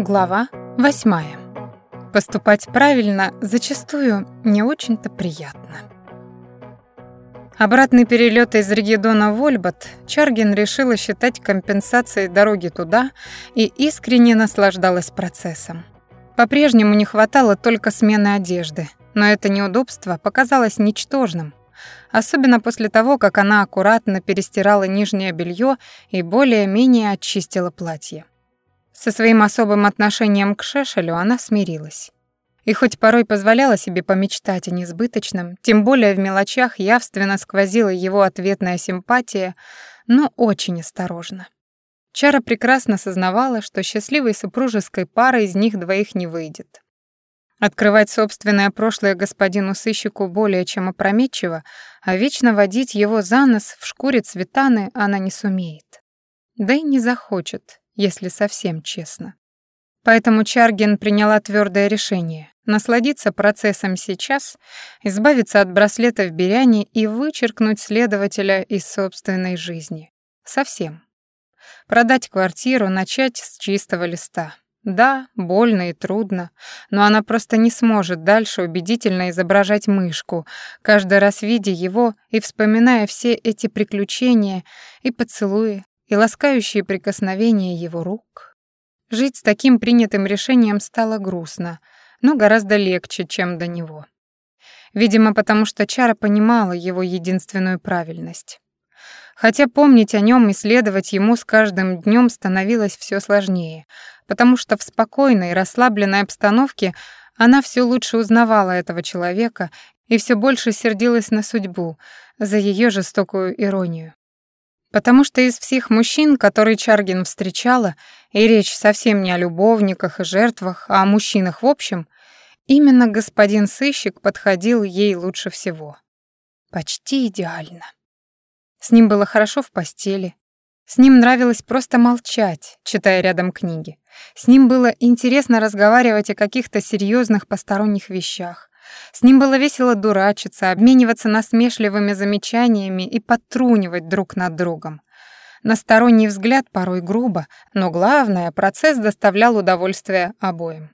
Глава восьмая. Поступать правильно зачастую не очень-то приятно. Обратный перелет из Регедона в Ольбат Чаргин решила считать компенсацией дороги туда и искренне наслаждалась процессом. По-прежнему не хватало только смены одежды, но это неудобство показалось ничтожным, особенно после того, как она аккуратно перестирала нижнее белье и более-менее очистила платье. Со своим особым отношением к Шешелю она смирилась. И хоть порой позволяла себе помечтать о несбыточном, тем более в мелочах явственно сквозила его ответная симпатия, но очень осторожно. Чара прекрасно сознавала, что счастливой супружеской пары из них двоих не выйдет. Открывать собственное прошлое господину-сыщику более чем опрометчиво, а вечно водить его за нос в шкуре цветаны она не сумеет. Да и не захочет, если совсем честно. Поэтому Чаргин приняла твердое решение насладиться процессом сейчас, избавиться от браслета в Беряне и вычеркнуть следователя из собственной жизни. Совсем. Продать квартиру, начать с чистого листа. Да, больно и трудно, но она просто не сможет дальше убедительно изображать мышку, каждый раз видя его и вспоминая все эти приключения и поцелуи, и ласкающие прикосновения его рук. Жить с таким принятым решением стало грустно, но гораздо легче, чем до него. Видимо, потому что Чара понимала его единственную правильность. Хотя помнить о нем и следовать ему с каждым днем становилось все сложнее, потому что в спокойной, расслабленной обстановке она все лучше узнавала этого человека и все больше сердилась на судьбу за ее жестокую иронию. Потому что из всех мужчин, которые Чаргин встречала, и речь совсем не о любовниках и жертвах, а о мужчинах в общем, именно господин сыщик подходил ей лучше всего. Почти идеально. С ним было хорошо в постели. С ним нравилось просто молчать, читая рядом книги. С ним было интересно разговаривать о каких-то серьезных посторонних вещах. С ним было весело дурачиться, обмениваться насмешливыми замечаниями и подтрунивать друг над другом. На сторонний взгляд порой грубо, но главное, процесс доставлял удовольствие обоим.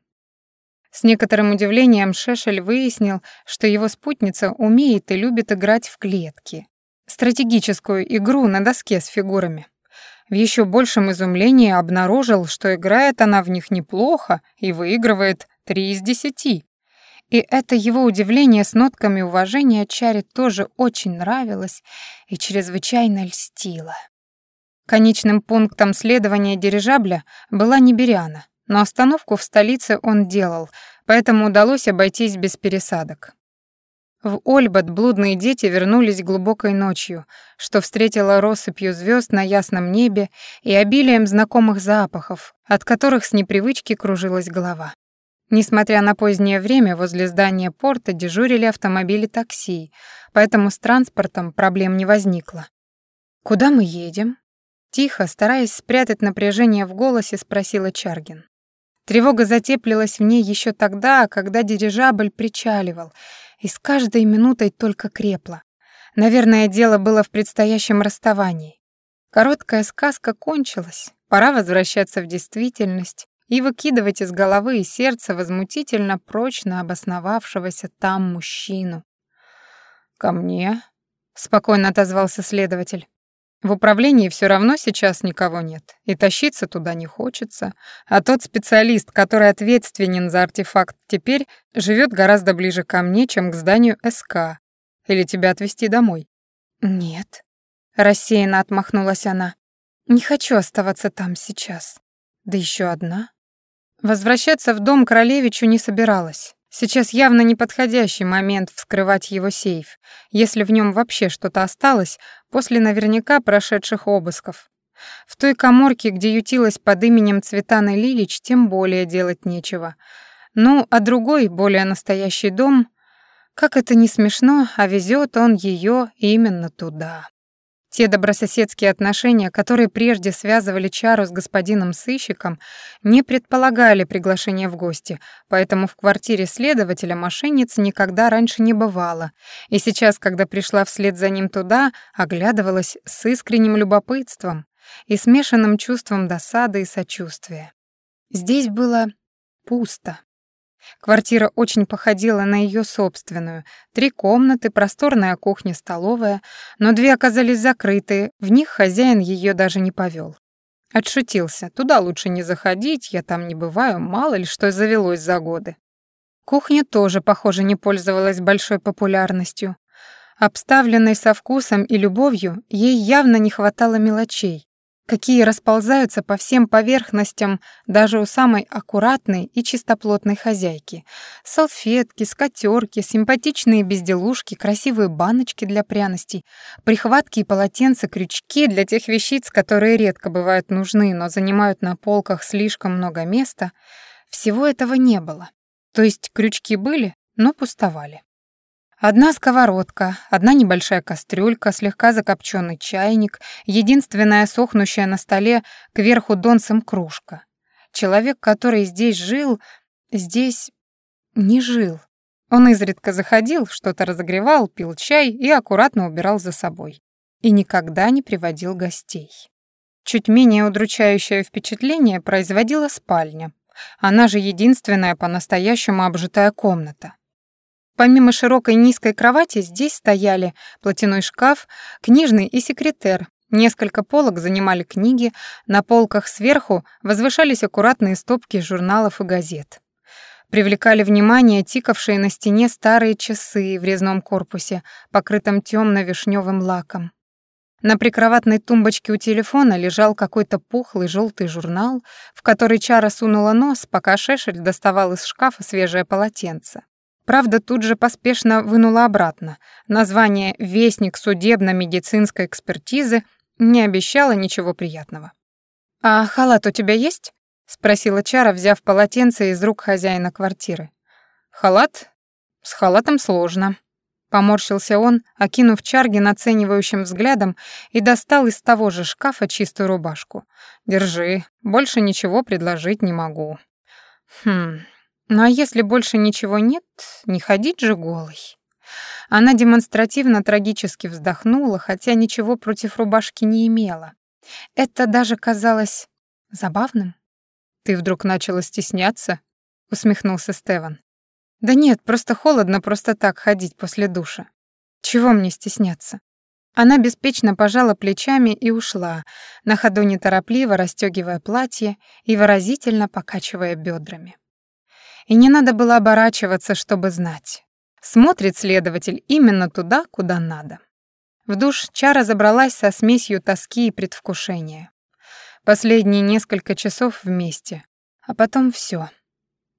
С некоторым удивлением Шешель выяснил, что его спутница умеет и любит играть в клетки. Стратегическую игру на доске с фигурами. В еще большем изумлении обнаружил, что играет она в них неплохо и выигрывает три из десяти. И это его удивление с нотками уважения Чаре тоже очень нравилось и чрезвычайно льстило. Конечным пунктом следования дирижабля была Неберяна, но остановку в столице он делал, поэтому удалось обойтись без пересадок. В Ольбат блудные дети вернулись глубокой ночью, что встретило россыпью звезд на ясном небе и обилием знакомых запахов, от которых с непривычки кружилась голова. Несмотря на позднее время, возле здания порта дежурили автомобили такси, поэтому с транспортом проблем не возникло. «Куда мы едем?» Тихо, стараясь спрятать напряжение в голосе, спросила Чаргин. Тревога затеплилась в ней еще тогда, когда дирижабль причаливал, и с каждой минутой только крепла. Наверное, дело было в предстоящем расставании. Короткая сказка кончилась, пора возвращаться в действительность, и выкидывать из головы и сердца возмутительно прочно обосновавшегося там мужчину. «Ко мне?» — спокойно отозвался следователь. «В управлении все равно сейчас никого нет, и тащиться туда не хочется, а тот специалист, который ответственен за артефакт теперь, живет гораздо ближе ко мне, чем к зданию СК. Или тебя отвезти домой?» «Нет», — рассеянно отмахнулась она. «Не хочу оставаться там сейчас. Да еще одна». Возвращаться в дом королевичу не собиралась. Сейчас явно неподходящий момент вскрывать его сейф, если в нем вообще что-то осталось после наверняка прошедших обысков. В той коморке, где ютилась под именем Цветаны Лилич, тем более делать нечего. Ну, а другой, более настоящий дом, как это не смешно, а везет он ее именно туда. Те добрососедские отношения, которые прежде связывали Чару с господином сыщиком, не предполагали приглашения в гости, поэтому в квартире следователя мошенниц никогда раньше не бывало, и сейчас, когда пришла вслед за ним туда, оглядывалась с искренним любопытством и смешанным чувством досады и сочувствия. Здесь было пусто. Квартира очень походила на ее собственную. Три комнаты, просторная кухня-столовая, но две оказались закрыты, в них хозяин ее даже не повел. Отшутился. Туда лучше не заходить, я там не бываю, мало ли что завелось за годы. Кухня тоже, похоже, не пользовалась большой популярностью. Обставленной со вкусом и любовью, ей явно не хватало мелочей, какие расползаются по всем поверхностям даже у самой аккуратной и чистоплотной хозяйки. Салфетки, скатерки, симпатичные безделушки, красивые баночки для пряностей, прихватки и полотенца, крючки для тех вещиц, которые редко бывают нужны, но занимают на полках слишком много места. Всего этого не было. То есть крючки были, но пустовали. Одна сковородка, одна небольшая кастрюлька, слегка закопченный чайник, единственная сохнущая на столе кверху донцем кружка. Человек, который здесь жил, здесь не жил. Он изредка заходил, что-то разогревал, пил чай и аккуратно убирал за собой. И никогда не приводил гостей. Чуть менее удручающее впечатление производила спальня. Она же единственная по-настоящему обжитая комната. Помимо широкой низкой кровати здесь стояли платяной шкаф, книжный и секретер. Несколько полок занимали книги, на полках сверху возвышались аккуратные стопки журналов и газет. Привлекали внимание тикавшие на стене старые часы в резном корпусе, покрытом темно-вишневым лаком. На прикроватной тумбочке у телефона лежал какой-то пухлый желтый журнал, в который Чара сунула нос, пока Шешель доставал из шкафа свежее полотенце. Правда, тут же поспешно вынула обратно. Название «Вестник судебно-медицинской экспертизы» не обещало ничего приятного. «А халат у тебя есть?» — спросила Чара, взяв полотенце из рук хозяина квартиры. «Халат? С халатом сложно». Поморщился он, окинув Чарги оценивающим взглядом и достал из того же шкафа чистую рубашку. «Держи, больше ничего предложить не могу». «Хм, ну а если больше ничего нет, не ходить же голой. Она демонстративно трагически вздохнула, хотя ничего против рубашки не имела. Это даже казалось забавным. «Ты вдруг начала стесняться?» — усмехнулся Стеван. «Да нет, просто холодно просто так ходить после душа. Чего мне стесняться?» Она беспечно пожала плечами и ушла, на ходу неторопливо расстегивая платье и выразительно покачивая бедрами и не надо было оборачиваться, чтобы знать. Смотрит следователь именно туда, куда надо. В душ Чара забралась со смесью тоски и предвкушения. Последние несколько часов вместе, а потом все.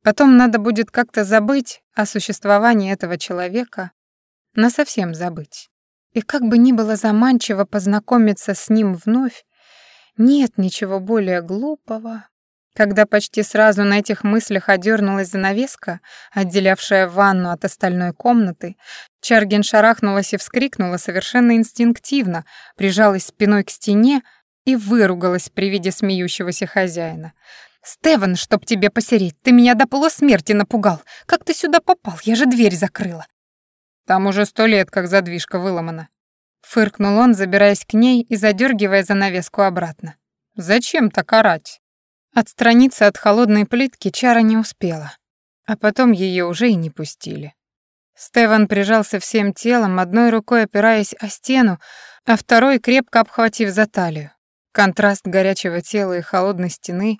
Потом надо будет как-то забыть о существовании этого человека, насовсем забыть. И как бы ни было заманчиво познакомиться с ним вновь, нет ничего более глупого, когда почти сразу на этих мыслях одернулась занавеска, отделявшая ванну от остальной комнаты, Чаргин шарахнулась и вскрикнула совершенно инстинктивно, прижалась спиной к стене и выругалась при виде смеющегося хозяина. «Стеван, чтоб тебе посереть, ты меня до полусмерти напугал. Как ты сюда попал? Я же дверь закрыла». «Там уже сто лет, как задвижка выломана». Фыркнул он, забираясь к ней и задергивая занавеску обратно. «Зачем так орать?» Отстраниться от холодной плитки Чара не успела, а потом ее уже и не пустили. Стеван прижался всем телом, одной рукой опираясь о стену, а второй крепко обхватив за талию. Контраст горячего тела и холодной стены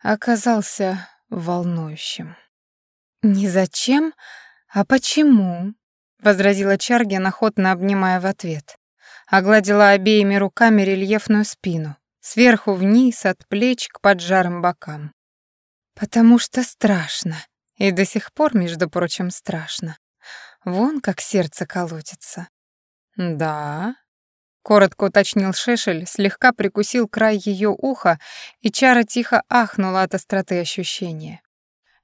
оказался волнующим. «Не зачем, а почему?» — возразила Чаргин, охотно обнимая в ответ. Огладила обеими руками рельефную спину сверху вниз, от плеч к поджарым бокам. Потому что страшно, и до сих пор, между прочим, страшно. Вон как сердце колотится. Да, коротко уточнил Шешель, слегка прикусил край ее уха, и Чара тихо ахнула от остроты ощущения.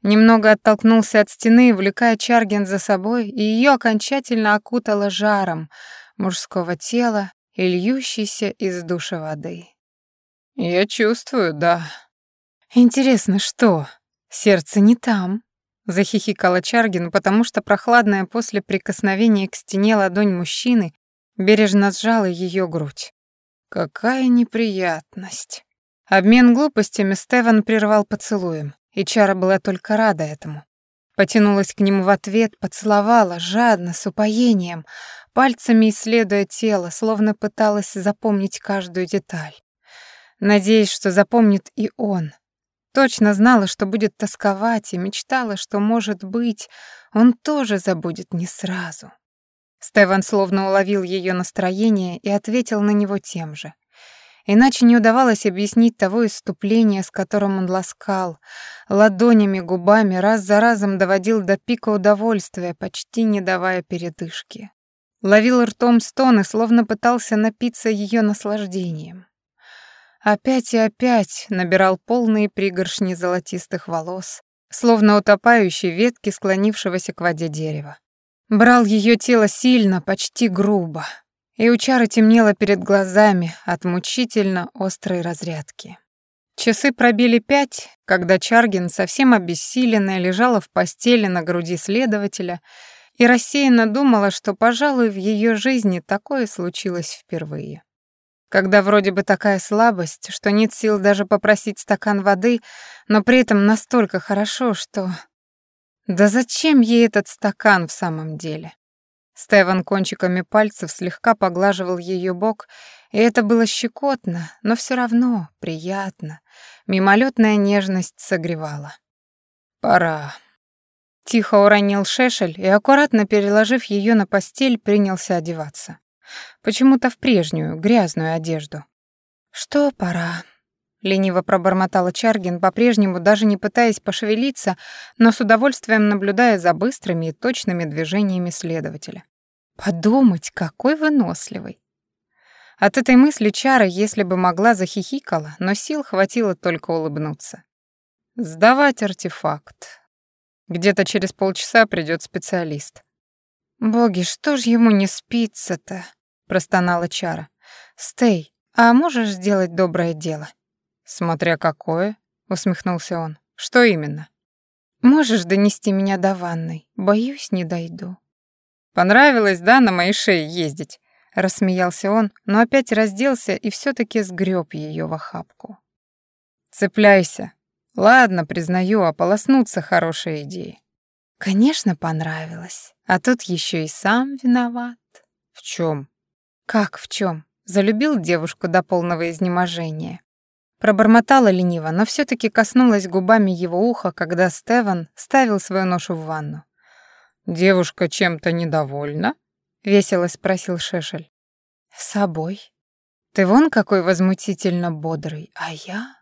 Немного оттолкнулся от стены, увлекая Чарген за собой, и ее окончательно окутало жаром мужского тела и льющейся из душа воды. «Я чувствую, да». «Интересно, что? Сердце не там?» Захихикала Чаргин, потому что прохладная после прикосновения к стене ладонь мужчины бережно сжала ее грудь. «Какая неприятность!» Обмен глупостями Стеван прервал поцелуем, и Чара была только рада этому. Потянулась к нему в ответ, поцеловала, жадно, с упоением, пальцами исследуя тело, словно пыталась запомнить каждую деталь. Надеясь, что запомнит и он. Точно знала, что будет тосковать, и мечтала, что, может быть, он тоже забудет не сразу. Стеван словно уловил ее настроение и ответил на него тем же. Иначе не удавалось объяснить того иступления, с которым он ласкал, ладонями, губами, раз за разом доводил до пика удовольствия, почти не давая передышки. Ловил ртом стоны, словно пытался напиться ее наслаждением. Опять и опять набирал полные пригоршни золотистых волос, словно утопающий ветки склонившегося к воде дерева. Брал ее тело сильно, почти грубо, и у Чары темнело перед глазами от мучительно острой разрядки. Часы пробили пять, когда Чаргин, совсем обессиленная, лежала в постели на груди следователя и рассеянно думала, что, пожалуй, в ее жизни такое случилось впервые. Когда вроде бы такая слабость, что нет сил даже попросить стакан воды, но при этом настолько хорошо, что да зачем ей этот стакан в самом деле? Стеван кончиками пальцев слегка поглаживал ее бок, и это было щекотно, но все равно приятно. Мимолетная нежность согревала. «Пора». Тихо уронил Шешель и, аккуратно переложив ее на постель, принялся одеваться. Почему-то в прежнюю, грязную одежду. «Что пора?» лениво пробормотала Чаргин, по-прежнему даже не пытаясь пошевелиться, но с удовольствием наблюдая за быстрыми и точными движениями следователя. Подумать, какой выносливый. От этой мысли Чара, если бы могла, захихикала, но сил хватило только улыбнуться. Сдавать артефакт. Где-то через полчаса придет специалист. Боги, что ж ему не спится-то? Простонала Чара. Стей, а можешь сделать доброе дело? «Смотря какое», — усмехнулся он. «Что именно?» «Можешь донести меня до ванной? Боюсь, не дойду». «Понравилось, да, на моей шее ездить?» — рассмеялся он, но опять разделся и все таки сгреб ее в охапку. «Цепляйся. Ладно, признаю, ополоснуться хорошая идея». «Конечно, понравилось. А тут еще и сам виноват». «В чем? «Как в чем? Залюбил девушку до полного изнеможения. Пробормотала лениво, но все таки коснулась губами его уха, когда Стеван ставил свою ношу в ванну. «Девушка чем-то недовольна?» — весело спросил Шешель. «Собой. Ты вон какой возмутительно бодрый, а я...»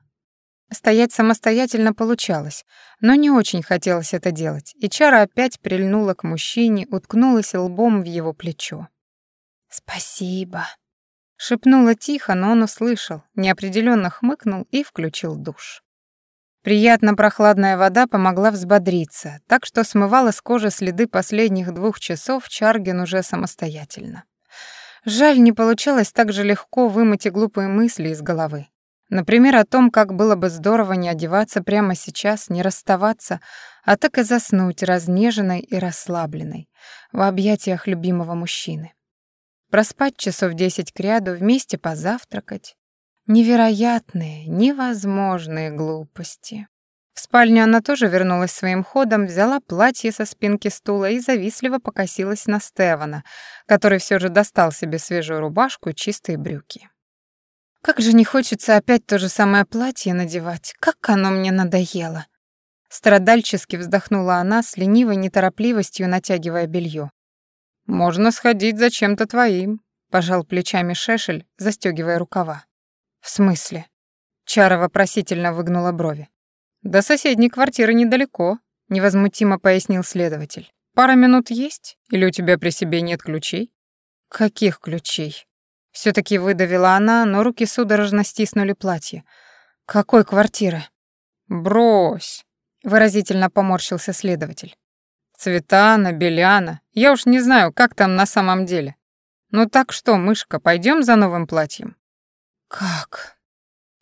Стоять самостоятельно получалось, но не очень хотелось это делать, и Чара опять прильнула к мужчине, уткнулась лбом в его плечо. «Спасибо», Шепнула тихо, но он услышал, неопределенно хмыкнул и включил душ. Приятно прохладная вода помогла взбодриться, так что смывала с кожи следы последних двух часов Чаргин уже самостоятельно. Жаль, не получалось так же легко вымыть и глупые мысли из головы. Например, о том, как было бы здорово не одеваться прямо сейчас, не расставаться, а так и заснуть разнеженной и расслабленной в объятиях любимого мужчины проспать часов десять кряду, вместе позавтракать. Невероятные, невозможные глупости. В спальню она тоже вернулась своим ходом, взяла платье со спинки стула и завистливо покосилась на Стевана, который все же достал себе свежую рубашку и чистые брюки. «Как же не хочется опять то же самое платье надевать, как оно мне надоело!» Страдальчески вздохнула она с ленивой неторопливостью, натягивая белье. «Можно сходить за чем-то твоим», — пожал плечами Шешель, застегивая рукава. «В смысле?» Чара вопросительно выгнула брови. «До соседней квартиры недалеко», — невозмутимо пояснил следователь. «Пара минут есть? Или у тебя при себе нет ключей?» «Каких ключей?» все таки выдавила она, но руки судорожно стиснули платье. «Какой квартиры?» «Брось», — выразительно поморщился следователь. Цветана, Беляна. Я уж не знаю, как там на самом деле. Ну так что, мышка, пойдем за новым платьем? Как?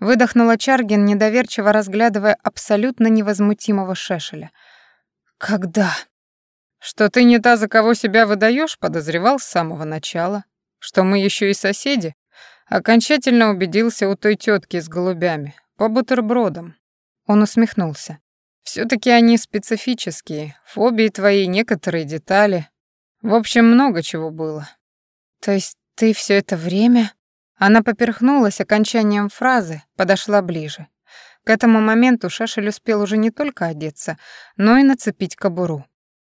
Выдохнула Чаргин, недоверчиво разглядывая абсолютно невозмутимого Шешеля. Когда? Что ты не та, за кого себя выдаешь, подозревал с самого начала. Что мы еще и соседи. Окончательно убедился у той тетки с голубями. по бутербродам. Он усмехнулся. Все таки они специфические, фобии твои, некоторые детали. В общем, много чего было. То есть ты все это время... Она поперхнулась окончанием фразы, подошла ближе. К этому моменту Шашель успел уже не только одеться, но и нацепить кобуру.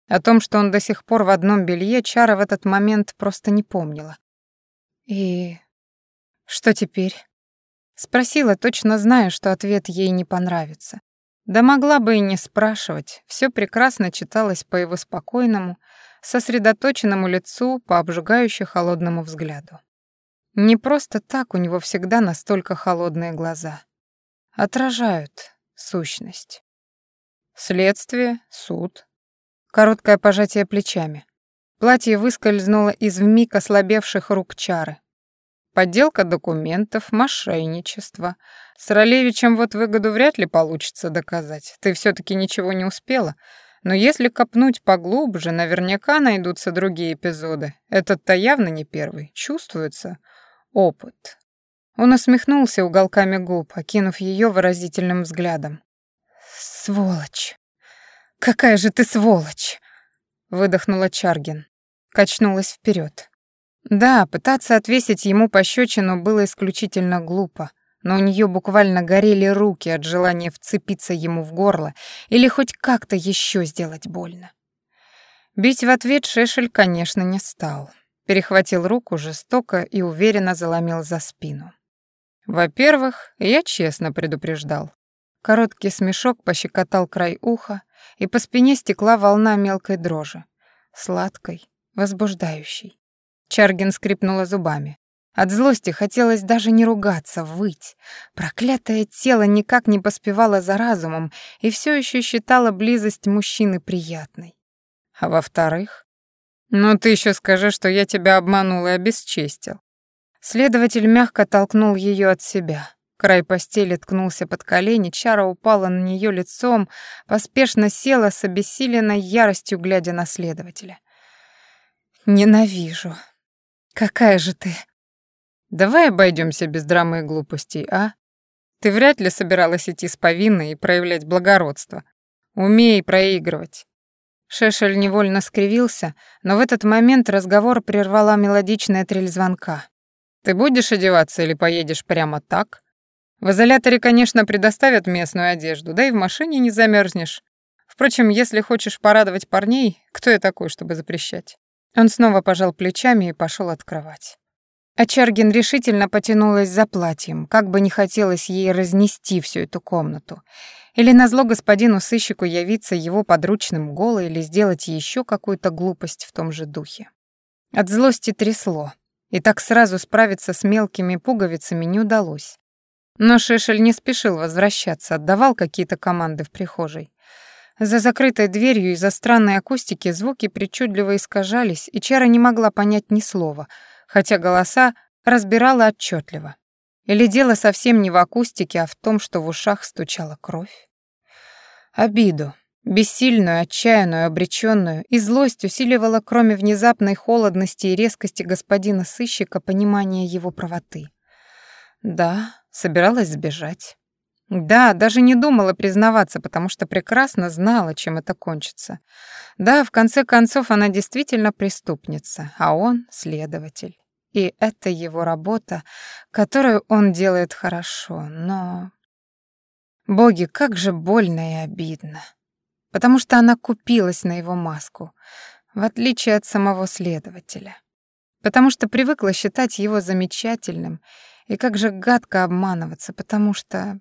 О том, что он до сих пор в одном белье, Чара в этот момент просто не помнила. «И что теперь?» Спросила, точно зная, что ответ ей не понравится. Да могла бы и не спрашивать, все прекрасно читалось по его спокойному, сосредоточенному лицу, по обжигающе холодному взгляду. Не просто так у него всегда настолько холодные глаза. Отражают сущность. Следствие, суд. Короткое пожатие плечами. Платье выскользнуло из вмиг ослабевших рук чары. Подделка документов, мошенничество. С Ролевичем вот выгоду вряд ли получится доказать. Ты все таки ничего не успела. Но если копнуть поглубже, наверняка найдутся другие эпизоды. Этот-то явно не первый. Чувствуется опыт. Он усмехнулся уголками губ, окинув ее выразительным взглядом. «Сволочь! Какая же ты сволочь!» — выдохнула Чаргин. Качнулась вперед. Да, пытаться отвесить ему пощечину было исключительно глупо, но у нее буквально горели руки от желания вцепиться ему в горло или хоть как-то еще сделать больно. Бить в ответ Шешель, конечно, не стал перехватил руку жестоко и уверенно заломил за спину. Во-первых, я честно предупреждал. Короткий смешок пощекотал край уха, и по спине стекла волна мелкой дрожи, сладкой, возбуждающей. Чаргин скрипнула зубами. От злости хотелось даже не ругаться, выть. Проклятое тело никак не поспевало за разумом и все еще считало близость мужчины приятной. А во-вторых, «Ну ты еще скажи, что я тебя обманул и обесчестил». Следователь мягко толкнул ее от себя. Край постели ткнулся под колени, Чара упала на нее лицом, поспешно села с обессиленной яростью, глядя на следователя. «Ненавижу. Какая же ты...» «Давай обойдемся без драмы и глупостей, а? Ты вряд ли собиралась идти с повинной и проявлять благородство. Умей проигрывать. Шешель невольно скривился, но в этот момент разговор прервала мелодичная трель звонка. «Ты будешь одеваться или поедешь прямо так?» «В изоляторе, конечно, предоставят местную одежду, да и в машине не замерзнешь. Впрочем, если хочешь порадовать парней, кто я такой, чтобы запрещать?» Он снова пожал плечами и пошел открывать. А Чаргин решительно потянулась за платьем, как бы не хотелось ей разнести всю эту комнату. Или назло господину сыщику явиться его подручным голой или сделать еще какую-то глупость в том же духе. От злости трясло, и так сразу справиться с мелкими пуговицами не удалось. Но Шешель не спешил возвращаться, отдавал какие-то команды в прихожей. За закрытой дверью из-за странной акустики звуки причудливо искажались, и Чара не могла понять ни слова, хотя голоса разбирала отчетливо. Или дело совсем не в акустике, а в том, что в ушах стучала кровь? Обиду, бессильную, отчаянную, обреченную, и злость усиливала, кроме внезапной холодности и резкости господина сыщика, понимание его правоты. Да, собиралась сбежать. Да, даже не думала признаваться, потому что прекрасно знала, чем это кончится. Да, в конце концов, она действительно преступница, а он — следователь. И это его работа, которую он делает хорошо, но... Боги, как же больно и обидно. Потому что она купилась на его маску, в отличие от самого следователя. Потому что привыкла считать его замечательным, и как же гадко обманываться, потому что...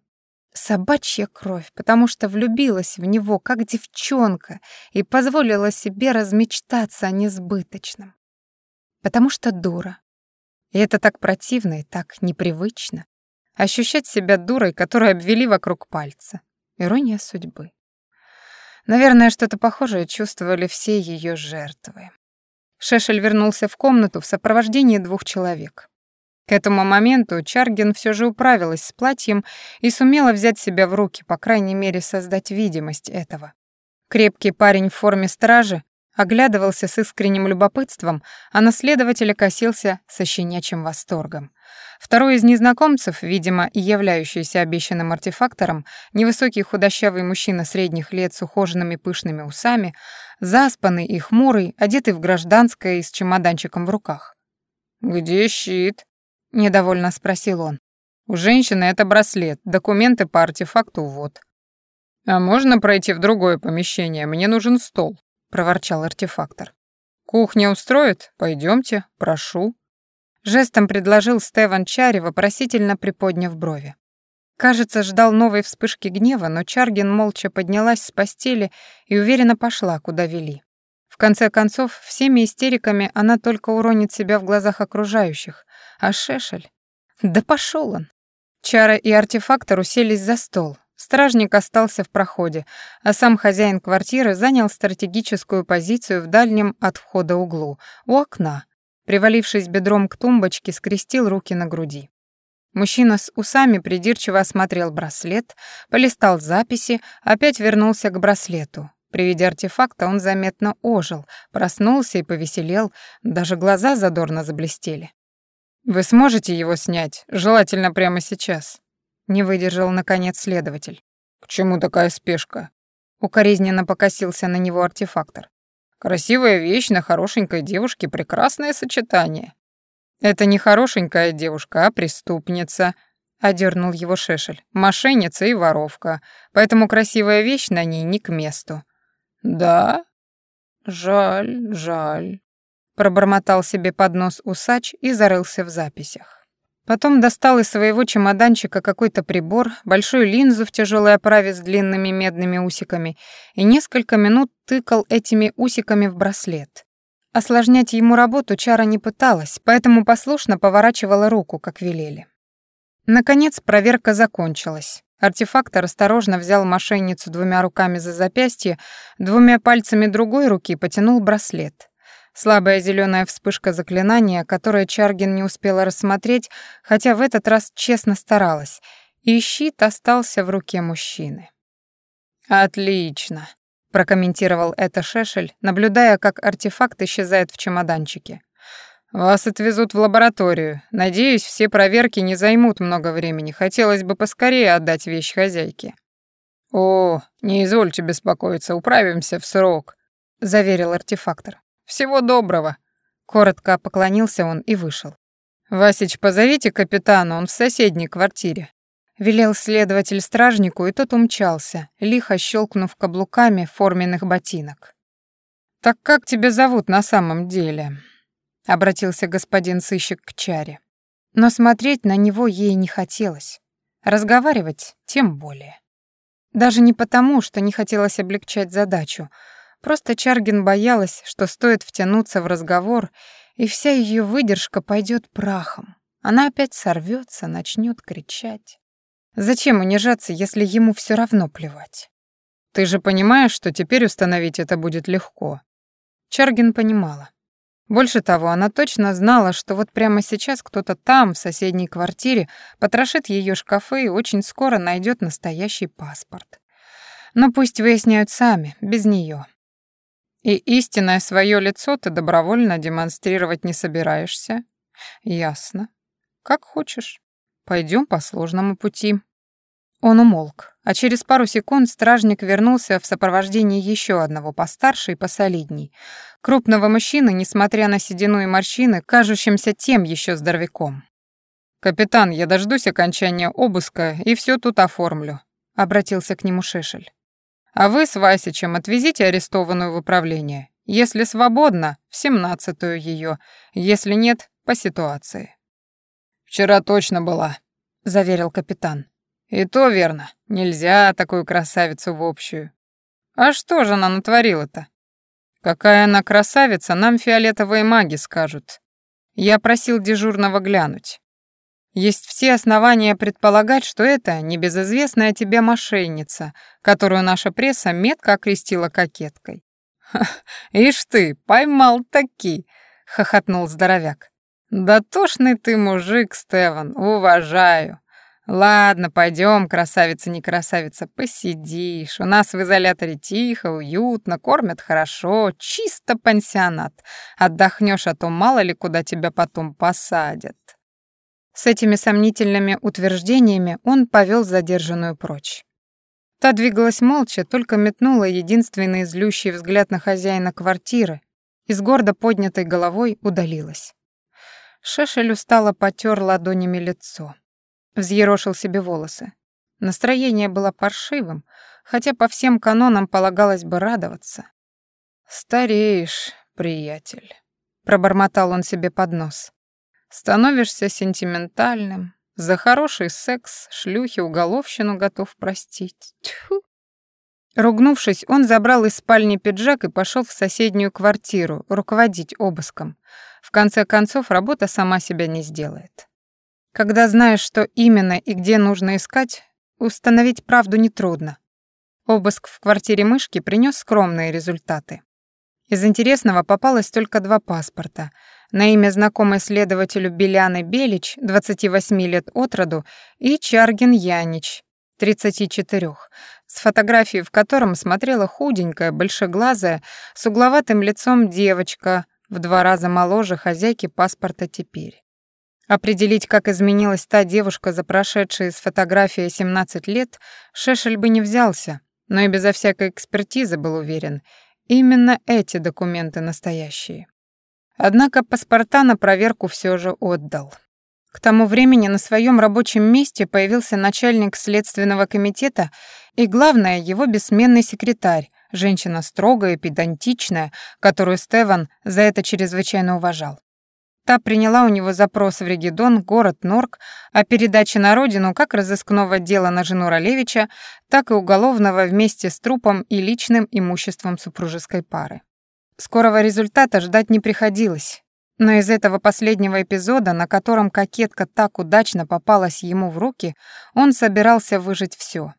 Собачья кровь, потому что влюбилась в него, как девчонка, и позволила себе размечтаться о несбыточном. Потому что дура, и это так противно и так непривычно. Ощущать себя дурой, которую обвели вокруг пальца. Ирония судьбы. Наверное, что-то похожее чувствовали все ее жертвы. Шешель вернулся в комнату в сопровождении двух человек. К этому моменту Чаргин все же управилась с платьем и сумела взять себя в руки, по крайней мере, создать видимость этого. Крепкий парень в форме стражи оглядывался с искренним любопытством, а на следователя косился со щенячьим восторгом. Второй из незнакомцев, видимо, и являющийся обещанным артефактором, невысокий худощавый мужчина средних лет с ухоженными пышными усами, заспанный и хмурый, одетый в гражданское и с чемоданчиком в руках. «Где щит?» — недовольно спросил он. «У женщины это браслет, документы по артефакту вот». «А можно пройти в другое помещение? Мне нужен стол», — проворчал артефактор. «Кухня устроит? Пойдемте, прошу». Жестом предложил Стеван Чари, вопросительно приподняв брови. Кажется, ждал новой вспышки гнева, но Чаргин молча поднялась с постели и уверенно пошла, куда вели. В конце концов, всеми истериками она только уронит себя в глазах окружающих. А Шешель? Да пошел он. Чара и артефактор уселись за стол. Стражник остался в проходе, а сам хозяин квартиры занял стратегическую позицию в дальнем от входа углу, у окна, Привалившись бедром к тумбочке, скрестил руки на груди. Мужчина с усами придирчиво осмотрел браслет, полистал записи, опять вернулся к браслету. При виде артефакта он заметно ожил, проснулся и повеселел, даже глаза задорно заблестели. «Вы сможете его снять, желательно прямо сейчас?» Не выдержал, наконец, следователь. «К чему такая спешка?» Укоризненно покосился на него артефактор. Красивая вещь на хорошенькой девушке — прекрасное сочетание. Это не хорошенькая девушка, а преступница, — одернул его Шешель. Мошенница и воровка, поэтому красивая вещь на ней не к месту. Да? Жаль, жаль. Пробормотал себе под нос усач и зарылся в записях. Потом достал из своего чемоданчика какой-то прибор, большую линзу в тяжелой оправе с длинными медными усиками и несколько минут тыкал этими усиками в браслет. Осложнять ему работу Чара не пыталась, поэтому послушно поворачивала руку, как велели. Наконец проверка закончилась. Артефактор осторожно взял мошенницу двумя руками за запястье, двумя пальцами другой руки потянул браслет. Слабая зеленая вспышка заклинания, которое Чаргин не успела рассмотреть, хотя в этот раз честно старалась, и щит остался в руке мужчины. «Отлично», — прокомментировал это Шешель, наблюдая, как артефакт исчезает в чемоданчике. «Вас отвезут в лабораторию. Надеюсь, все проверки не займут много времени. Хотелось бы поскорее отдать вещь хозяйке». «О, не извольте беспокоиться, управимся в срок», — заверил артефактор. Всего доброго. Коротко поклонился он и вышел. Васич, позовите капитана, он в соседней квартире. Велел следователь стражнику, и тот умчался, лихо щелкнув каблуками форменных ботинок. «Так как тебя зовут на самом деле?» — обратился господин сыщик к Чаре. Но смотреть на него ей не хотелось. Разговаривать тем более. Даже не потому, что не хотелось облегчать задачу, Просто Чаргин боялась, что стоит втянуться в разговор, и вся ее выдержка пойдет прахом. Она опять сорвется, начнет кричать. Зачем унижаться, если ему все равно плевать? Ты же понимаешь, что теперь установить это будет легко. Чаргин понимала. Больше того, она точно знала, что вот прямо сейчас кто-то там, в соседней квартире, потрошит ее шкафы и очень скоро найдет настоящий паспорт. Но пусть выясняют сами, без нее. И истинное свое лицо ты добровольно демонстрировать не собираешься? Ясно. Как хочешь. Пойдем по сложному пути. Он умолк, а через пару секунд стражник вернулся в сопровождении еще одного постарше и посолидней, крупного мужчины, несмотря на седину и морщины, кажущимся тем еще здоровяком. «Капитан, я дождусь окончания обыска и все тут оформлю», — обратился к нему Шешель. А вы с Васичем отвезите арестованную в управление. Если свободно, в семнадцатую ее, если нет, по ситуации. Вчера точно была, заверил капитан. И то верно. Нельзя такую красавицу в общую. А что же она натворила-то? Какая она красавица, нам фиолетовые маги скажут. Я просил дежурного глянуть. Есть все основания предполагать, что это небезызвестная тебе мошенница, которую наша пресса метко окрестила кокеткой. «Ишь ты, поймал таки!» — хохотнул здоровяк. «Да тошный ты мужик, Стеван, уважаю. Ладно, пойдем, красавица не красавица, посидишь. У нас в изоляторе тихо, уютно, кормят хорошо, чисто пансионат. Отдохнешь, а то мало ли куда тебя потом посадят». С этими сомнительными утверждениями он повел задержанную прочь. Та двигалась молча, только метнула единственный злющий взгляд на хозяина квартиры и с гордо поднятой головой удалилась. Шешель устало потер ладонями лицо. Взъерошил себе волосы. Настроение было паршивым, хотя по всем канонам полагалось бы радоваться. «Стареешь, приятель», — пробормотал он себе под нос. «Становишься сентиментальным, за хороший секс шлюхи уголовщину готов простить. Тьфу. Ругнувшись, он забрал из спальни пиджак и пошел в соседнюю квартиру руководить обыском. В конце концов, работа сама себя не сделает. Когда знаешь, что именно и где нужно искать, установить правду нетрудно. Обыск в квартире мышки принес скромные результаты. Из интересного попалось только два паспорта. На имя знакомой следователю Беляны Белич, 28 лет от роду, и Чаргин Янич, 34, с фотографией в котором смотрела худенькая, большеглазая, с угловатым лицом девочка, в два раза моложе хозяйки паспорта теперь. Определить, как изменилась та девушка за прошедшие с фотографией 17 лет, Шешель бы не взялся, но и безо всякой экспертизы был уверен — Именно эти документы настоящие. Однако паспорта на проверку все же отдал. К тому времени на своем рабочем месте появился начальник следственного комитета и, главное, его бессменный секретарь, женщина строгая педантичная, которую Стеван за это чрезвычайно уважал. Та приняла у него запрос в Регидон, город Норк, о передаче на родину как разыскного дела на жену Ролевича, так и уголовного вместе с трупом и личным имуществом супружеской пары. Скорого результата ждать не приходилось, но из этого последнего эпизода, на котором кокетка так удачно попалась ему в руки, он собирался выжить все.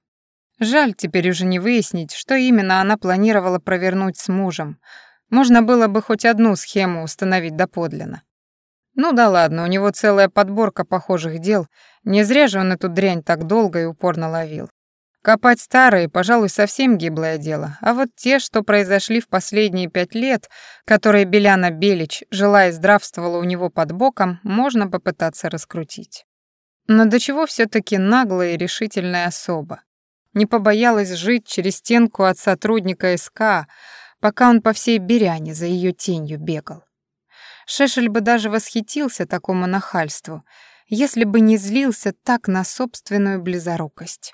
Жаль теперь уже не выяснить, что именно она планировала провернуть с мужем. Можно было бы хоть одну схему установить доподлинно. Ну да ладно, у него целая подборка похожих дел. Не зря же он эту дрянь так долго и упорно ловил. Копать старые, пожалуй, совсем гиблое дело. А вот те, что произошли в последние пять лет, которые Беляна Белич, жила и здравствовала у него под боком, можно попытаться раскрутить. Но до чего все таки наглая и решительная особа. Не побоялась жить через стенку от сотрудника СК, пока он по всей Беряне за ее тенью бегал. Шешель бы даже восхитился такому нахальству, если бы не злился так на собственную близорукость.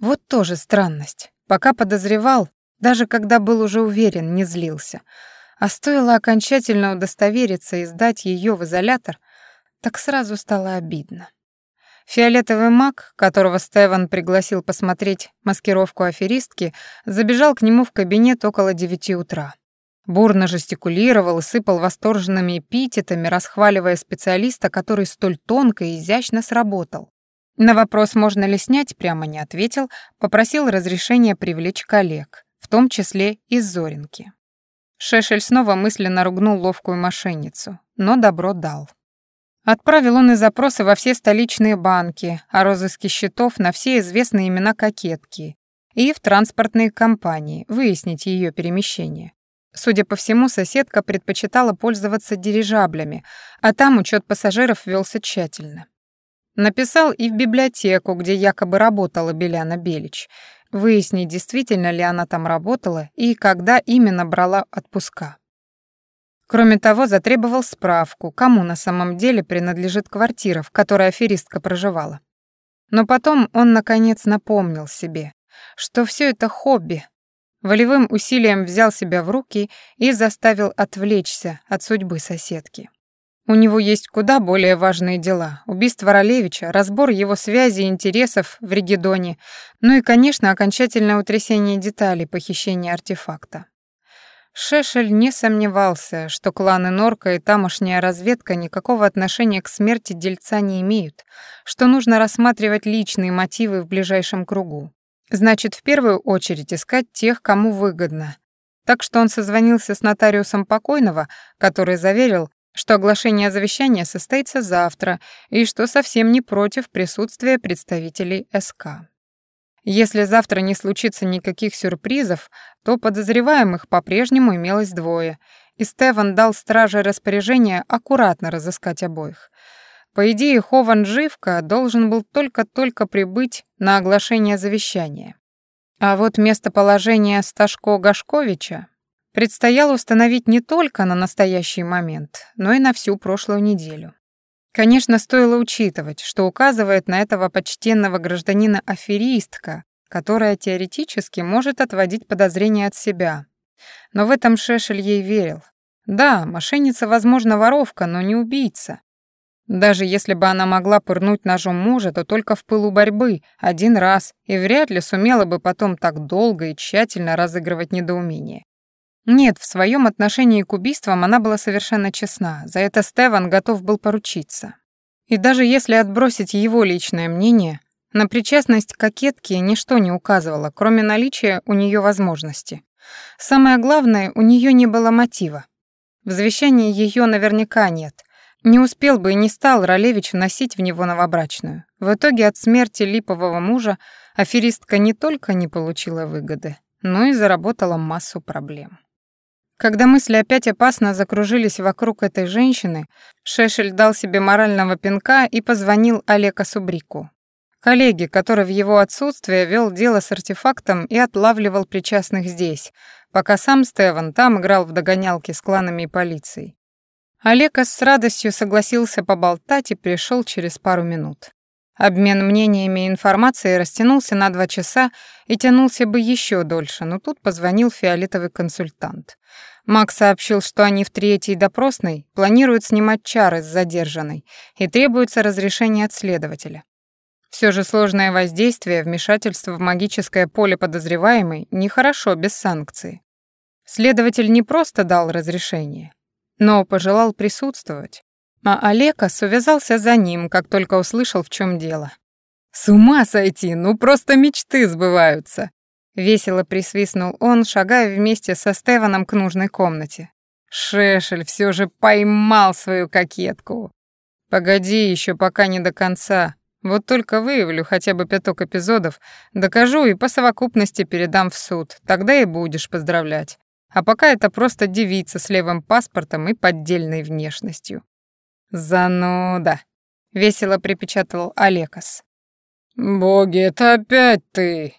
Вот тоже странность. Пока подозревал, даже когда был уже уверен, не злился. А стоило окончательно удостовериться и сдать ее в изолятор, так сразу стало обидно. Фиолетовый маг, которого Стеван пригласил посмотреть маскировку аферистки, забежал к нему в кабинет около девяти утра. Бурно жестикулировал и сыпал восторженными эпитетами, расхваливая специалиста, который столь тонко и изящно сработал. На вопрос, можно ли снять, прямо не ответил, попросил разрешения привлечь коллег, в том числе из Зоринки. Шешель снова мысленно ругнул ловкую мошенницу, но добро дал. Отправил он и запросы во все столичные банки о розыске счетов на все известные имена кокетки и в транспортные компании выяснить ее перемещение. Судя по всему, соседка предпочитала пользоваться дирижаблями, а там учет пассажиров велся тщательно. Написал и в библиотеку, где якобы работала Беляна Белич, выяснить, действительно ли она там работала и когда именно брала отпуска. Кроме того, затребовал справку, кому на самом деле принадлежит квартира, в которой аферистка проживала. Но потом он, наконец, напомнил себе, что все это хобби, волевым усилием взял себя в руки и заставил отвлечься от судьбы соседки. У него есть куда более важные дела. Убийство Ролевича, разбор его связей и интересов в Регидоне, ну и, конечно, окончательное утрясение деталей похищения артефакта. Шешель не сомневался, что кланы Норка и тамошняя разведка никакого отношения к смерти дельца не имеют, что нужно рассматривать личные мотивы в ближайшем кругу. Значит, в первую очередь искать тех, кому выгодно. Так что он созвонился с нотариусом покойного, который заверил, что оглашение завещания состоится завтра и что совсем не против присутствия представителей СК. Если завтра не случится никаких сюрпризов, то подозреваемых по-прежнему имелось двое, и Стеван дал страже распоряжение аккуратно разыскать обоих. По идее, Хован Живка должен был только-только прибыть на оглашение завещания. А вот местоположение Сташко Гашковича предстояло установить не только на настоящий момент, но и на всю прошлую неделю. Конечно, стоило учитывать, что указывает на этого почтенного гражданина аферистка, которая теоретически может отводить подозрения от себя. Но в этом Шешель ей верил. Да, мошенница, возможно, воровка, но не убийца. Даже если бы она могла пырнуть ножом мужа, то только в пылу борьбы, один раз, и вряд ли сумела бы потом так долго и тщательно разыгрывать недоумение. Нет, в своем отношении к убийствам она была совершенно честна, за это Стеван готов был поручиться. И даже если отбросить его личное мнение, на причастность кокетки ничто не указывало, кроме наличия у нее возможности. Самое главное, у нее не было мотива. В завещании ее наверняка нет, не успел бы и не стал Ролевич вносить в него новобрачную. В итоге от смерти липового мужа аферистка не только не получила выгоды, но и заработала массу проблем. Когда мысли опять опасно закружились вокруг этой женщины, Шешель дал себе морального пинка и позвонил Олега Субрику. Коллеге, который в его отсутствие вел дело с артефактом и отлавливал причастных здесь, пока сам Стеван там играл в догонялки с кланами и полицией. Олег с радостью согласился поболтать и пришел через пару минут. Обмен мнениями и информацией растянулся на два часа и тянулся бы еще дольше, но тут позвонил фиолетовый консультант. Макс сообщил, что они в третьей допросной планируют снимать чары с задержанной и требуется разрешение от следователя. Все же сложное воздействие, вмешательство в магическое поле подозреваемой нехорошо без санкции. Следователь не просто дал разрешение, но пожелал присутствовать. А Олекас увязался за ним, как только услышал, в чем дело. «С ума сойти, ну просто мечты сбываются!» Весело присвистнул он, шагая вместе со Стеваном к нужной комнате. Шешель все же поймал свою кокетку. «Погоди, еще пока не до конца. Вот только выявлю хотя бы пяток эпизодов, докажу и по совокупности передам в суд. Тогда и будешь поздравлять. А пока это просто девица с левым паспортом и поддельной внешностью. «Зануда», — весело припечатал Олекас. «Боги, это опять ты!»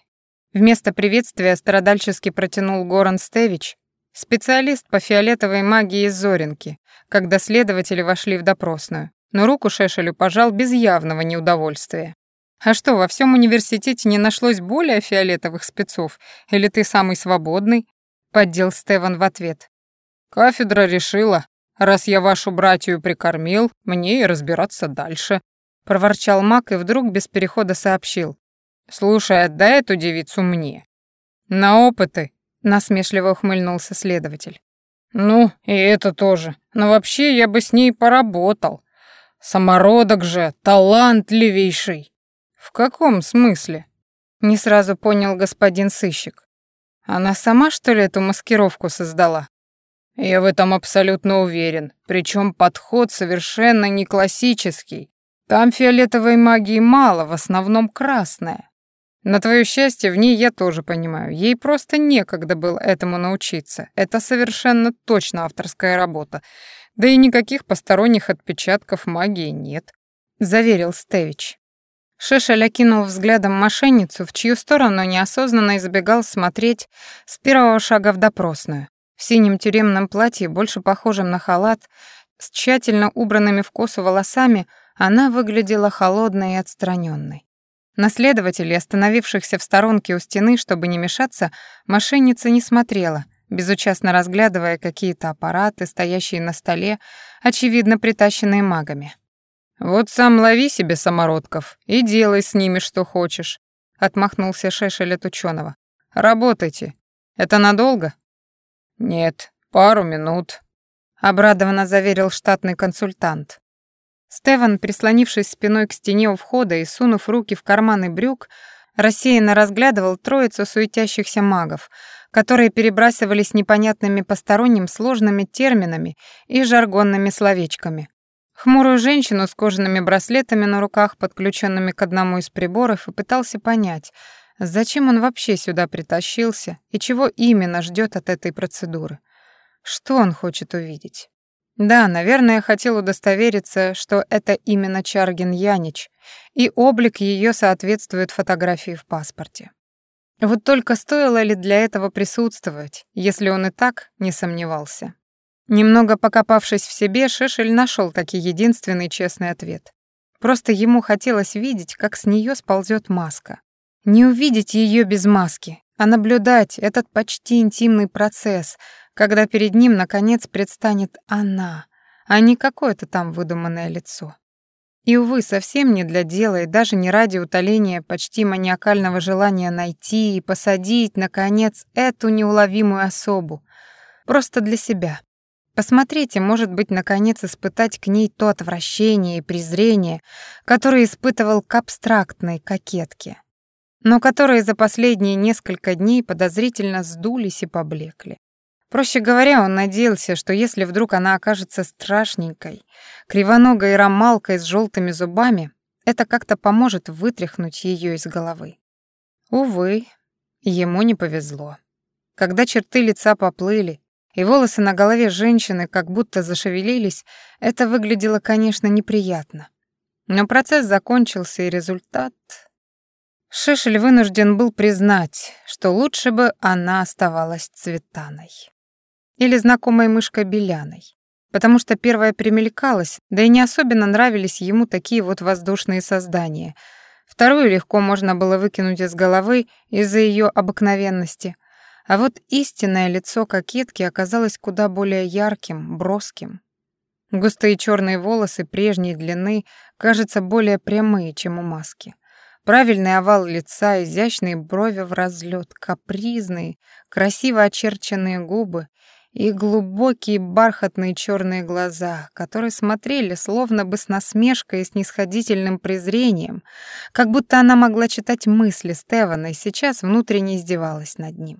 Вместо приветствия страдальчески протянул Горан Стевич, специалист по фиолетовой магии из Зоринки, когда следователи вошли в допросную, но руку Шешелю пожал без явного неудовольствия. «А что, во всем университете не нашлось более фиолетовых спецов? Или ты самый свободный?» поддел Стеван в ответ. Кафедра решила, раз я вашу братью прикормил, мне и разбираться дальше, проворчал Мак и вдруг без перехода сообщил: "Слушай, отдай эту девицу мне". На опыты, насмешливо ухмыльнулся следователь. Ну, и это тоже. Но вообще я бы с ней поработал. Самородок же, талантливейший. В каком смысле? Не сразу понял господин сыщик. Она сама, что ли, эту маскировку создала? Я в этом абсолютно уверен. Причем подход совершенно не классический. Там фиолетовой магии мало, в основном красная. На твое счастье, в ней я тоже понимаю. Ей просто некогда было этому научиться. Это совершенно точно авторская работа. Да и никаких посторонних отпечатков магии нет, заверил Стевич. Шешель окинул взглядом мошенницу, в чью сторону неосознанно избегал смотреть с первого шага в допросную. В синем тюремном платье, больше похожем на халат, с тщательно убранными в косу волосами, она выглядела холодной и отстраненной. На следователей, остановившихся в сторонке у стены, чтобы не мешаться, мошенница не смотрела, безучастно разглядывая какие-то аппараты, стоящие на столе, очевидно притащенные магами. «Вот сам лови себе самородков и делай с ними что хочешь», — отмахнулся Шешель от ученого. «Работайте. Это надолго?» «Нет, пару минут», — обрадованно заверил штатный консультант. Стеван, прислонившись спиной к стене у входа и сунув руки в карманы брюк, рассеянно разглядывал троицу суетящихся магов, которые перебрасывались непонятными посторонним сложными терминами и жаргонными словечками. Хмурую женщину с кожаными браслетами на руках, подключенными к одному из приборов, и пытался понять, зачем он вообще сюда притащился и чего именно ждет от этой процедуры. Что он хочет увидеть? Да, наверное, хотел удостовериться, что это именно Чаргин Янич, и облик ее соответствует фотографии в паспорте. Вот только стоило ли для этого присутствовать, если он и так не сомневался? Немного покопавшись в себе, Шешель нашел таки единственный честный ответ. Просто ему хотелось видеть, как с нее сползет маска. Не увидеть ее без маски, а наблюдать этот почти интимный процесс, когда перед ним, наконец, предстанет она, а не какое-то там выдуманное лицо. И, увы, совсем не для дела и даже не ради утоления почти маниакального желания найти и посадить, наконец, эту неуловимую особу. Просто для себя. Посмотрите, может быть, наконец испытать к ней то отвращение и презрение, которое испытывал к абстрактной кокетке, но которые за последние несколько дней подозрительно сдулись и поблекли. Проще говоря, он надеялся, что если вдруг она окажется страшненькой, кривоногой ромалкой с желтыми зубами, это как-то поможет вытряхнуть ее из головы. Увы, ему не повезло. Когда черты лица поплыли, и волосы на голове женщины как будто зашевелились, это выглядело, конечно, неприятно. Но процесс закончился, и результат... Шешель вынужден был признать, что лучше бы она оставалась Цветаной или знакомой мышкой Беляной, потому что первая примелькалась, да и не особенно нравились ему такие вот воздушные создания. Вторую легко можно было выкинуть из головы из-за ее обыкновенности, а вот истинное лицо кокетки оказалось куда более ярким, броским. Густые черные волосы прежней длины, кажется, более прямые, чем у маски. Правильный овал лица, изящные брови в разлет, капризные, красиво очерченные губы и глубокие бархатные черные глаза, которые смотрели словно бы с насмешкой и снисходительным презрением, как будто она могла читать мысли Стевана и сейчас внутренне издевалась над ним.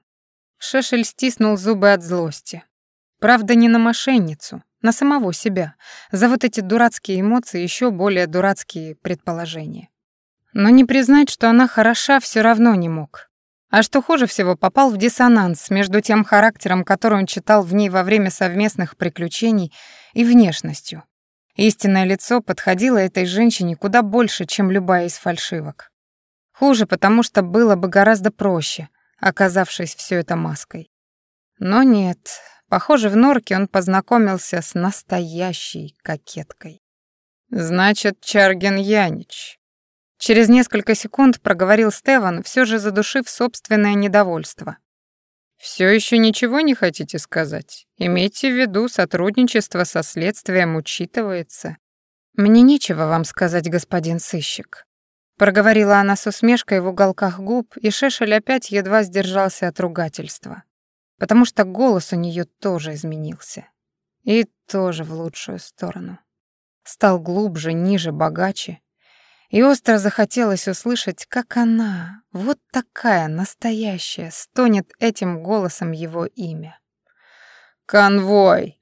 Шешель стиснул зубы от злости. Правда, не на мошенницу, на самого себя, за вот эти дурацкие эмоции и еще более дурацкие предположения. Но не признать, что она хороша, все равно не мог. А что хуже всего, попал в диссонанс между тем характером, который он читал в ней во время совместных приключений, и внешностью. Истинное лицо подходило этой женщине куда больше, чем любая из фальшивок. Хуже, потому что было бы гораздо проще, оказавшись все это маской. Но нет, похоже, в норке он познакомился с настоящей кокеткой. «Значит, Чарген Янич», Через несколько секунд проговорил Стеван, все же задушив собственное недовольство. Все еще ничего не хотите сказать? Имейте в виду, сотрудничество со следствием учитывается. Мне нечего вам сказать, господин сыщик. Проговорила она с усмешкой в уголках губ, и Шешель опять едва сдержался от ругательства. Потому что голос у нее тоже изменился. И тоже в лучшую сторону. Стал глубже, ниже, богаче и остро захотелось услышать, как она, вот такая настоящая, стонет этим голосом его имя. «Конвой!»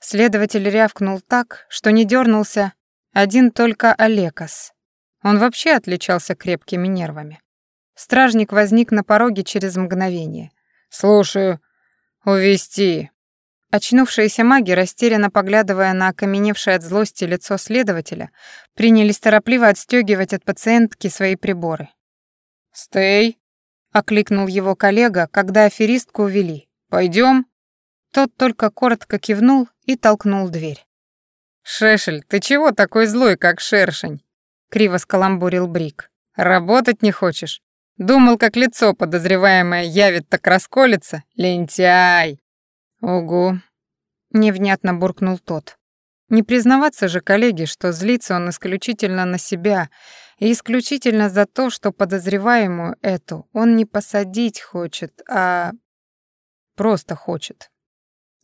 Следователь рявкнул так, что не дернулся один только Олекас. Он вообще отличался крепкими нервами. Стражник возник на пороге через мгновение. «Слушаю. Увести. Очнувшиеся маги, растерянно поглядывая на окаменевшее от злости лицо следователя, принялись торопливо отстегивать от пациентки свои приборы. «Стей!» — окликнул его коллега, когда аферистку увели. Пойдем. Тот только коротко кивнул и толкнул дверь. «Шешель, ты чего такой злой, как шершень?» — криво скаламбурил Брик. «Работать не хочешь? Думал, как лицо подозреваемое явит, так расколется? Лентяй!» «Ого!» — невнятно буркнул тот. Не признаваться же коллеге, что злится он исключительно на себя и исключительно за то, что подозреваемую эту он не посадить хочет, а просто хочет.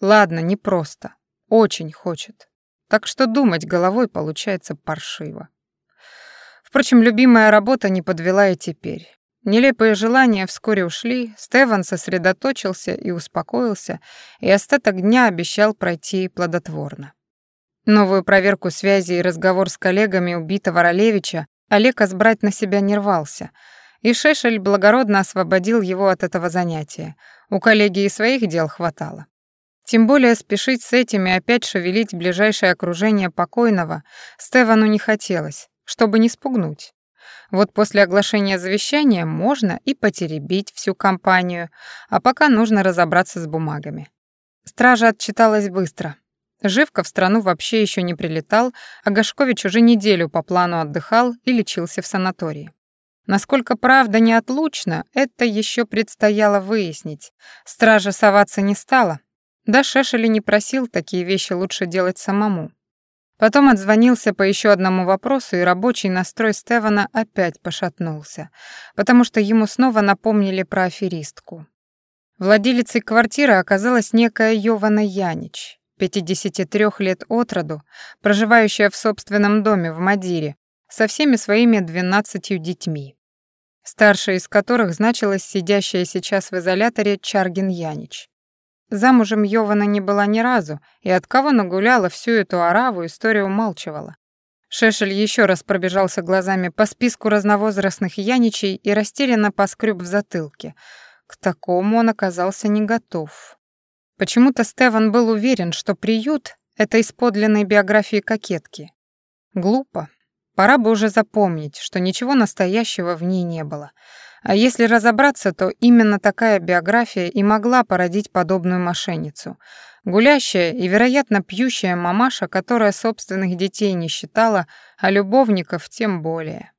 Ладно, не просто, очень хочет. Так что думать головой получается паршиво. Впрочем, любимая работа не подвела и теперь. Нелепые желания вскоре ушли, Стеван сосредоточился и успокоился, и остаток дня обещал пройти плодотворно. Новую проверку связи и разговор с коллегами убитого Ролевича Олег избрать на себя не рвался, и Шешель благородно освободил его от этого занятия. У коллеги и своих дел хватало. Тем более спешить с этим и опять шевелить ближайшее окружение покойного Стевану не хотелось, чтобы не спугнуть. Вот после оглашения завещания можно и потеребить всю компанию, а пока нужно разобраться с бумагами. Стража отчиталась быстро. Живка в страну вообще еще не прилетал, а Гашкович уже неделю по плану отдыхал и лечился в санатории. Насколько правда неотлучно, это еще предстояло выяснить. Стража соваться не стала. Да Шешели не просил, такие вещи лучше делать самому. Потом отзвонился по еще одному вопросу, и рабочий настрой Стевана опять пошатнулся, потому что ему снова напомнили про аферистку. Владелицей квартиры оказалась некая Йована Янич, 53 лет от роду, проживающая в собственном доме в Мадире, со всеми своими 12 детьми, старшая из которых значилась сидящая сейчас в изоляторе Чаргин Янич. Замужем Йована не была ни разу, и от кого нагуляла всю эту ораву, история умалчивала. Шешель еще раз пробежался глазами по списку разновозрастных яничей и растерянно поскреб в затылке. К такому он оказался не готов. Почему-то Стеван был уверен, что приют — это из подлинной биографии кокетки. Глупо. Пора бы уже запомнить, что ничего настоящего в ней не было — а если разобраться, то именно такая биография и могла породить подобную мошенницу. Гулящая и, вероятно, пьющая мамаша, которая собственных детей не считала, а любовников тем более.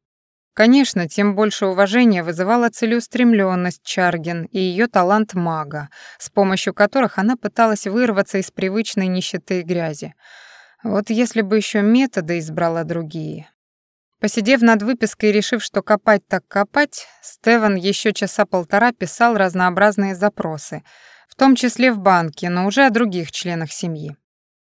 Конечно, тем больше уважения вызывала целеустремленность Чаргин и ее талант мага, с помощью которых она пыталась вырваться из привычной нищеты и грязи. Вот если бы еще методы избрала другие. Посидев над выпиской и решив, что копать так копать, Стеван еще часа полтора писал разнообразные запросы, в том числе в банке, но уже о других членах семьи.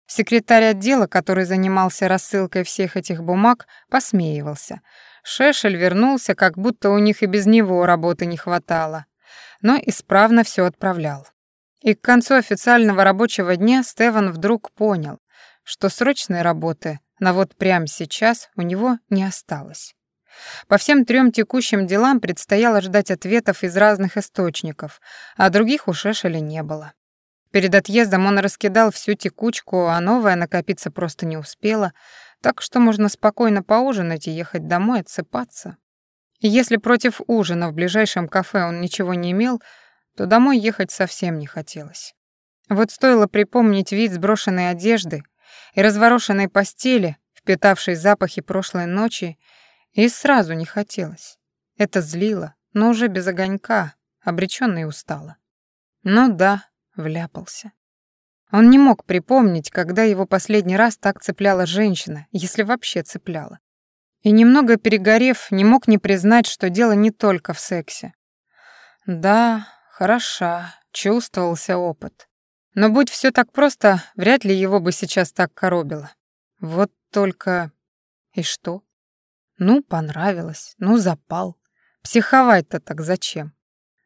Секретарь отдела, который занимался рассылкой всех этих бумаг, посмеивался. Шешель вернулся, как будто у них и без него работы не хватало, но исправно все отправлял. И к концу официального рабочего дня Стеван вдруг понял, что срочной работы но вот прямо сейчас у него не осталось. По всем трем текущим делам предстояло ждать ответов из разных источников, а других у Шешеля не было. Перед отъездом он раскидал всю текучку, а новая накопиться просто не успела, так что можно спокойно поужинать и ехать домой отсыпаться. И если против ужина в ближайшем кафе он ничего не имел, то домой ехать совсем не хотелось. Вот стоило припомнить вид сброшенной одежды и разворошенной постели, впитавшей запахи прошлой ночи, и сразу не хотелось. Это злило, но уже без огонька, обречённо и устало. Ну да, вляпался. Он не мог припомнить, когда его последний раз так цепляла женщина, если вообще цепляла. И немного перегорев, не мог не признать, что дело не только в сексе. Да, хороша, чувствовался опыт. Но будь все так просто, вряд ли его бы сейчас так коробило. Вот только... И что? Ну, понравилось, ну, запал. Психовать-то так зачем?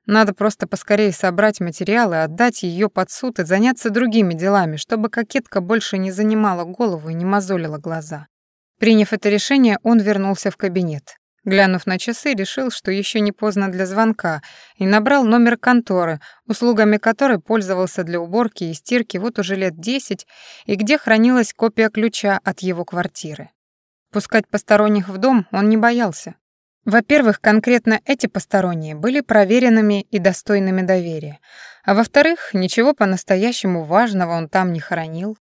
Надо просто поскорее собрать материалы, отдать ее под суд и заняться другими делами, чтобы кокетка больше не занимала голову и не мозолила глаза. Приняв это решение, он вернулся в кабинет. Глянув на часы, решил, что еще не поздно для звонка, и набрал номер конторы, услугами которой пользовался для уборки и стирки вот уже лет десять, и где хранилась копия ключа от его квартиры. Пускать посторонних в дом он не боялся. Во-первых, конкретно эти посторонние были проверенными и достойными доверия, а во-вторых, ничего по-настоящему важного он там не хранил,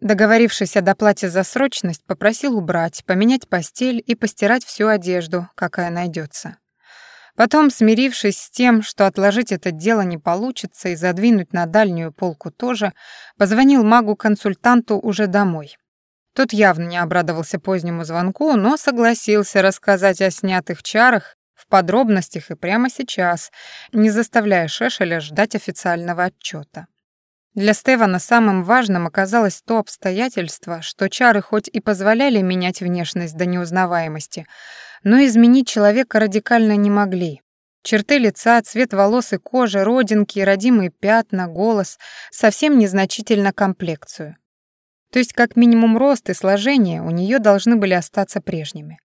Договорившись о доплате за срочность, попросил убрать, поменять постель и постирать всю одежду, какая найдется. Потом, смирившись с тем, что отложить это дело не получится и задвинуть на дальнюю полку тоже, позвонил магу-консультанту уже домой. Тот явно не обрадовался позднему звонку, но согласился рассказать о снятых чарах в подробностях и прямо сейчас, не заставляя Шешеля ждать официального отчета. Для Стевана самым важным оказалось то обстоятельство, что чары хоть и позволяли менять внешность до неузнаваемости, но изменить человека радикально не могли. Черты лица, цвет волос и кожи, родинки, родимые пятна, голос, совсем незначительно комплекцию. То есть как минимум рост и сложение у нее должны были остаться прежними.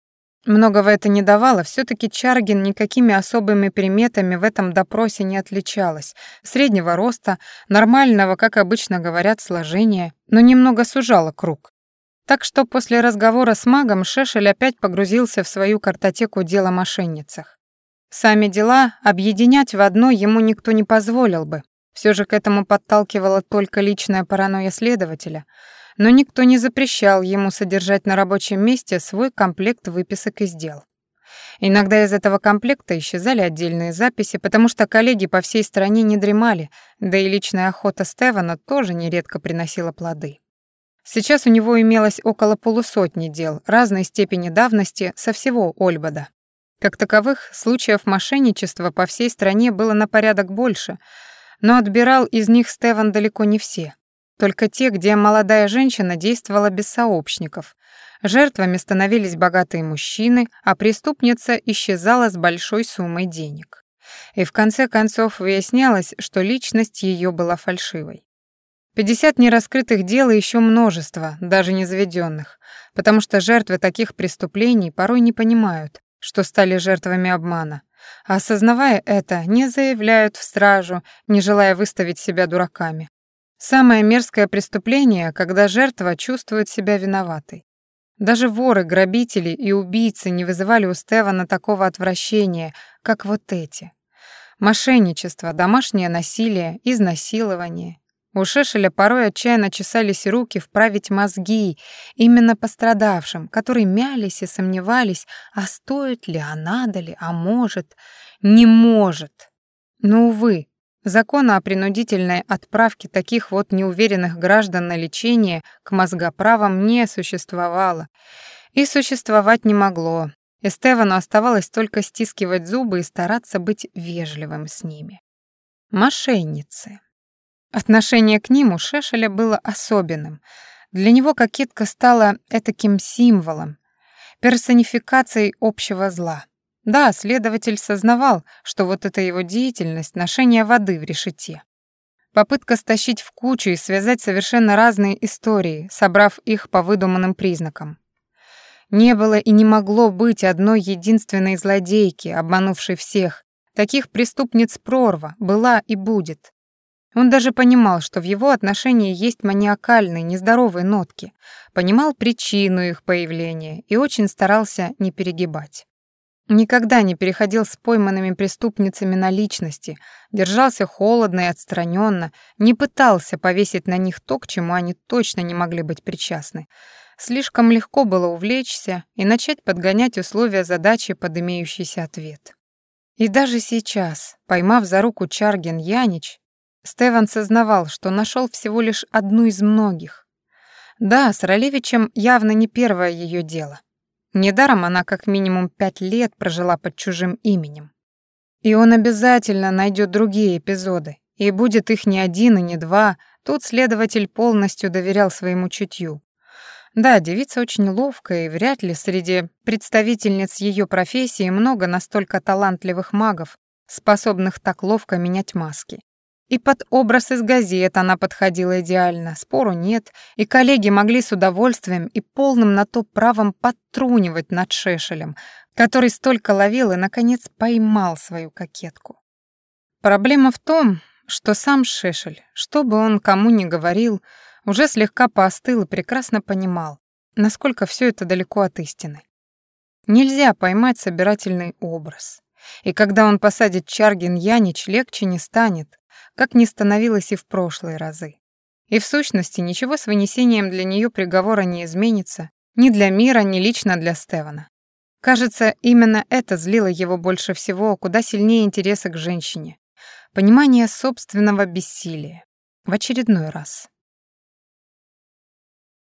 Многого это не давало, все таки Чаргин никакими особыми приметами в этом допросе не отличалась. Среднего роста, нормального, как обычно говорят, сложения, но немного сужала круг. Так что после разговора с магом Шешель опять погрузился в свою картотеку дел о мошенницах. Сами дела объединять в одно ему никто не позволил бы. Все же к этому подталкивала только личная паранойя следователя — но никто не запрещал ему содержать на рабочем месте свой комплект выписок из дел. Иногда из этого комплекта исчезали отдельные записи, потому что коллеги по всей стране не дремали, да и личная охота Стевана тоже нередко приносила плоды. Сейчас у него имелось около полусотни дел разной степени давности со всего Ольбода. Как таковых, случаев мошенничества по всей стране было на порядок больше, но отбирал из них Стеван далеко не все. Только те, где молодая женщина действовала без сообщников. Жертвами становились богатые мужчины, а преступница исчезала с большой суммой денег. И в конце концов выяснялось, что личность ее была фальшивой. 50 нераскрытых дел и еще множество, даже не заведенных, потому что жертвы таких преступлений порой не понимают, что стали жертвами обмана, а осознавая это, не заявляют в стражу, не желая выставить себя дураками. Самое мерзкое преступление, когда жертва чувствует себя виноватой. Даже воры, грабители и убийцы не вызывали у Стевана такого отвращения, как вот эти. Мошенничество, домашнее насилие, изнасилование. У Шешеля порой отчаянно чесались руки вправить мозги именно пострадавшим, которые мялись и сомневались, а стоит ли, а надо ли, а может, не может. Но, увы, Закона о принудительной отправке таких вот неуверенных граждан на лечение к мозгоправам не существовало. И существовать не могло. Эстевану оставалось только стискивать зубы и стараться быть вежливым с ними. Мошенницы. Отношение к ним у Шешеля было особенным. Для него кокетка стала этаким символом, персонификацией общего зла. Да, следователь сознавал, что вот эта его деятельность — ношение воды в решете. Попытка стащить в кучу и связать совершенно разные истории, собрав их по выдуманным признакам. Не было и не могло быть одной единственной злодейки, обманувшей всех. Таких преступниц прорва была и будет. Он даже понимал, что в его отношении есть маниакальные, нездоровые нотки, понимал причину их появления и очень старался не перегибать. Никогда не переходил с пойманными преступницами на личности, держался холодно и отстраненно, не пытался повесить на них то, к чему они точно не могли быть причастны. Слишком легко было увлечься и начать подгонять условия задачи под имеющийся ответ. И даже сейчас, поймав за руку Чарген Янич, Стеван сознавал, что нашел всего лишь одну из многих. Да, с Ролевичем явно не первое ее дело. Недаром она как минимум пять лет прожила под чужим именем. И он обязательно найдет другие эпизоды, и будет их не один и не два, тут следователь полностью доверял своему чутью. Да, девица очень ловкая, и вряд ли среди представительниц ее профессии много настолько талантливых магов, способных так ловко менять маски. И под образ из газет она подходила идеально, спору нет, и коллеги могли с удовольствием и полным на то правом подтрунивать над Шешелем, который столько ловил и, наконец, поймал свою кокетку. Проблема в том, что сам Шешель, что бы он кому ни говорил, уже слегка поостыл и прекрасно понимал, насколько все это далеко от истины. Нельзя поймать собирательный образ. И когда он посадит Чаргин Янич, легче не станет, как не становилось и в прошлые разы. И в сущности ничего с вынесением для нее приговора не изменится, ни для мира, ни лично для Стевана. Кажется, именно это злило его больше всего, куда сильнее интереса к женщине. Понимание собственного бессилия. В очередной раз.